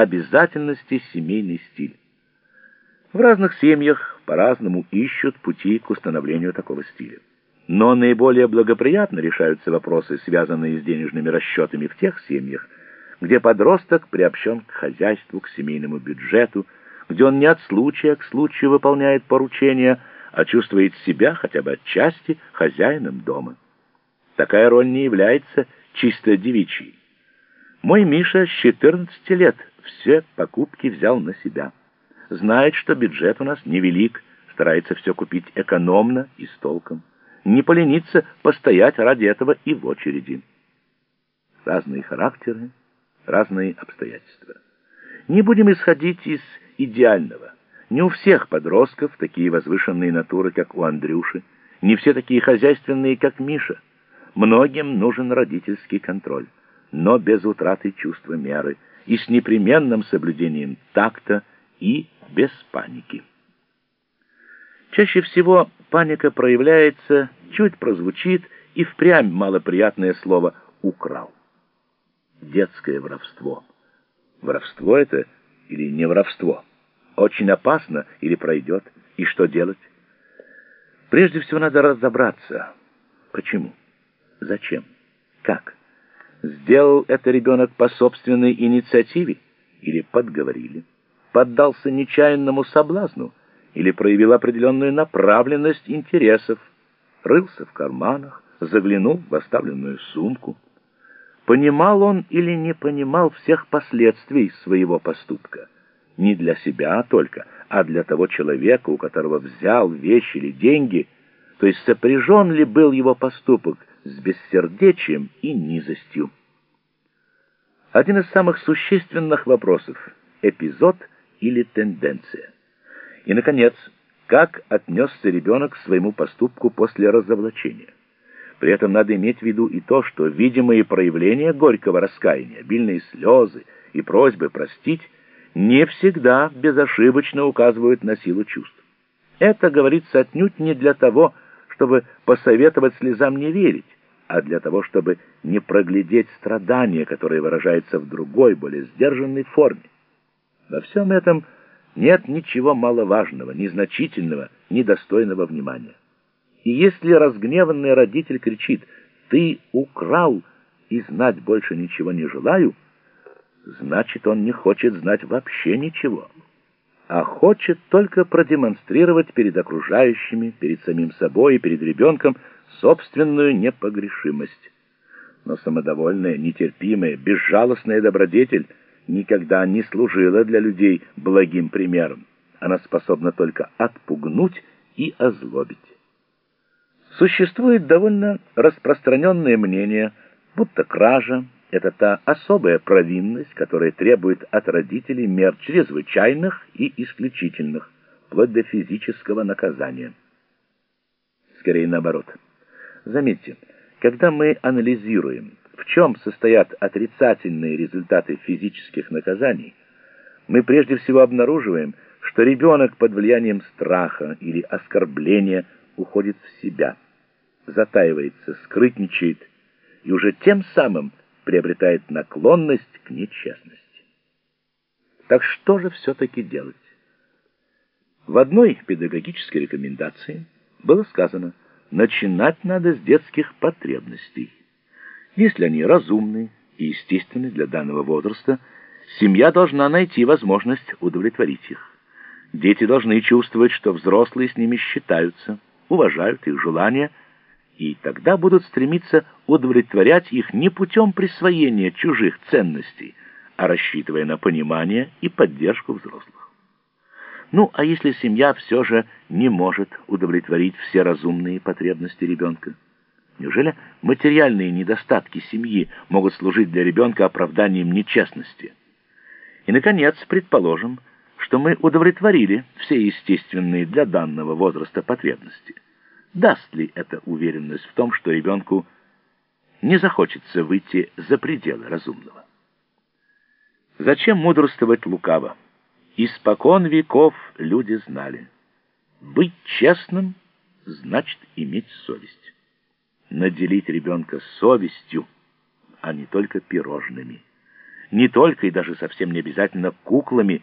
обязательности семейный стиль. В разных семьях по-разному ищут пути к установлению такого стиля. Но наиболее благоприятно решаются вопросы, связанные с денежными расчетами в тех семьях, где подросток приобщен к хозяйству, к семейному бюджету, где он не от случая к случаю выполняет поручения, а чувствует себя хотя бы отчасти хозяином дома. Такая роль не является чисто девичьей. Мой Миша с 14 лет все покупки взял на себя. Знает, что бюджет у нас невелик, старается все купить экономно и с толком не полениться постоять ради этого и в очереди. Разные характеры, разные обстоятельства. Не будем исходить из идеального. Не у всех подростков такие возвышенные натуры, как у Андрюши, не все такие хозяйственные, как Миша. Многим нужен родительский контроль, но без утраты чувства меры и с непременным соблюдением такта и без паники. Чаще всего паника проявляется, чуть прозвучит, и впрямь малоприятное слово «украл». Детское воровство. Воровство это или не воровство? Очень опасно или пройдет? И что делать? Прежде всего надо разобраться. Почему? Зачем? Как? Сделал это ребенок по собственной инициативе? Или подговорили? Поддался нечаянному соблазну? или проявил определенную направленность интересов, рылся в карманах, заглянул в оставленную сумку. Понимал он или не понимал всех последствий своего поступка? Не для себя только, а для того человека, у которого взял вещи или деньги, то есть сопряжен ли был его поступок с бессердечием и низостью. Один из самых существенных вопросов – эпизод или тенденция – и, наконец, как отнесся ребенок к своему поступку после разоблачения. При этом надо иметь в виду и то, что видимые проявления горького раскаяния, обильные слезы и просьбы простить, не всегда безошибочно указывают на силу чувств. Это говорится отнюдь не для того, чтобы посоветовать слезам не верить, а для того, чтобы не проглядеть страдания, которое выражается в другой, более сдержанной форме. Во всем этом нет ничего маловажного, незначительного, недостойного внимания. И если разгневанный родитель кричит «ты украл и знать больше ничего не желаю», значит, он не хочет знать вообще ничего, а хочет только продемонстрировать перед окружающими, перед самим собой и перед ребенком собственную непогрешимость. Но самодовольная, нетерпимая, безжалостная добродетель — никогда не служила для людей благим примером. Она способна только отпугнуть и озлобить. Существует довольно распространенное мнение, будто кража — это та особая провинность, которая требует от родителей мер чрезвычайных и исключительных, вплоть до физического наказания. Скорее наоборот. Заметьте, когда мы анализируем в чем состоят отрицательные результаты физических наказаний, мы прежде всего обнаруживаем, что ребенок под влиянием страха или оскорбления уходит в себя, затаивается, скрытничает и уже тем самым приобретает наклонность к нечестности. Так что же все-таки делать? В одной педагогической рекомендации было сказано, начинать надо с детских потребностей. Если они разумны и естественны для данного возраста, семья должна найти возможность удовлетворить их. Дети должны чувствовать, что взрослые с ними считаются, уважают их желания, и тогда будут стремиться удовлетворять их не путем присвоения чужих ценностей, а рассчитывая на понимание и поддержку взрослых. Ну, а если семья все же не может удовлетворить все разумные потребности ребенка? Неужели материальные недостатки семьи могут служить для ребенка оправданием нечестности? И, наконец, предположим, что мы удовлетворили все естественные для данного возраста потребности. Даст ли это уверенность в том, что ребенку не захочется выйти за пределы разумного? Зачем мудрствовать лукаво? Испокон веков люди знали. Быть честным значит иметь совесть наделить ребенка совестью, а не только пирожными. не только и даже совсем не обязательно куклами,